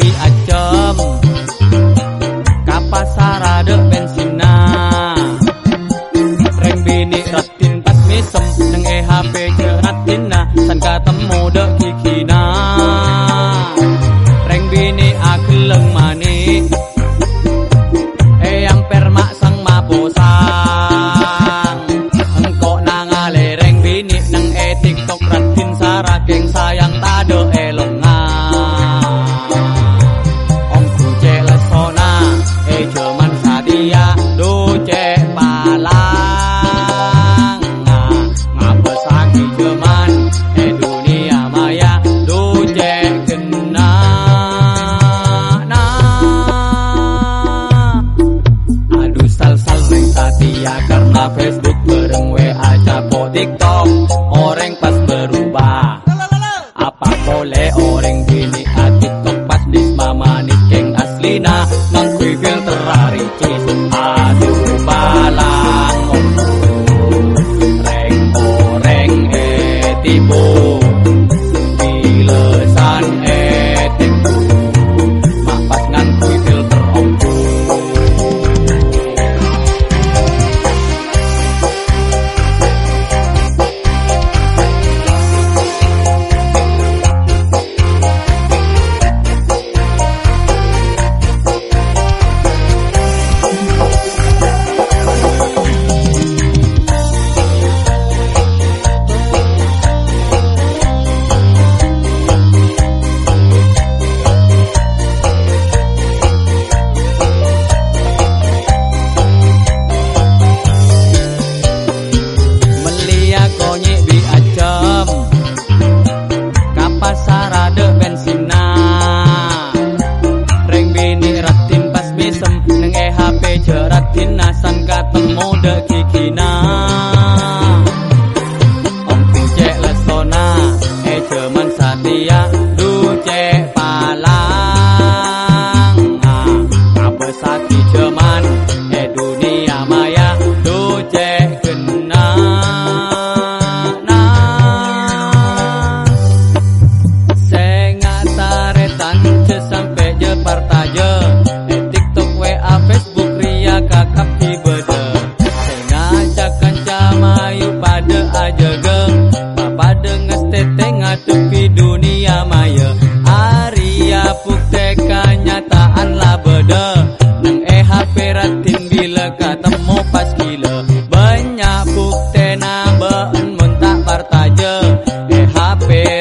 bi acem ka pasar ade bensinna rek bini ratin pas mesem nang e hp jeratinna sangka tem ade oreng bini akit topat dis mama nih keng aslina mangkui filter ari cis chờ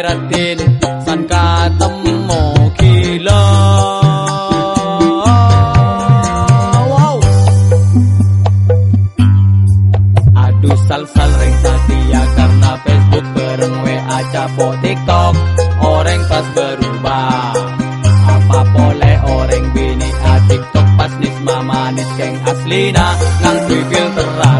ratin san katemu kilo wow. Aduh sal-sal reng ya, karena Facebook bareng WA capok TikTok. Orang pas berubah. Apa boleh orang bini adik tok pas nis mama nis keng aslina? Nang filter filteran.